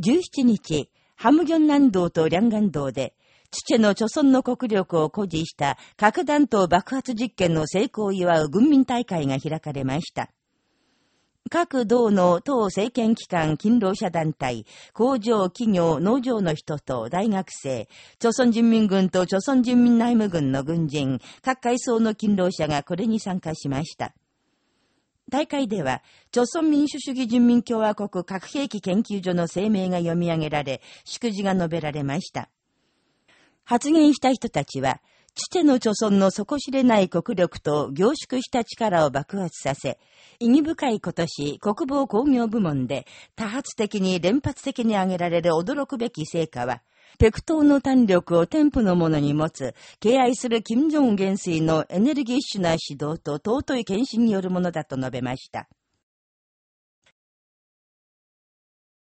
17日、ハムギョン南道とリャンガン道で、チチェの貯村の国力を誇示した核弾頭爆発実験の成功を祝う軍民大会が開かれました。各道の党政権機関、勤労者団体、工場、企業、農場の人と大学生、朝鮮人民軍と朝鮮人民内務軍の軍人、各階層の勤労者がこれに参加しました。大会では、朝鮮民主主義人民共和国核兵器研究所の声明が読み上げられ、祝辞が述べられました。発言した人たちは、父手の貯村の底知れない国力と凝縮した力を爆発させ、意義深い今年、国防工業部門で多発的に連発的に挙げられる驚くべき成果は、ペクトーの弾力を添付のものに持つ、敬愛する金正恩元帥のエネルギッシュな指導と尊い献身によるものだと述べました。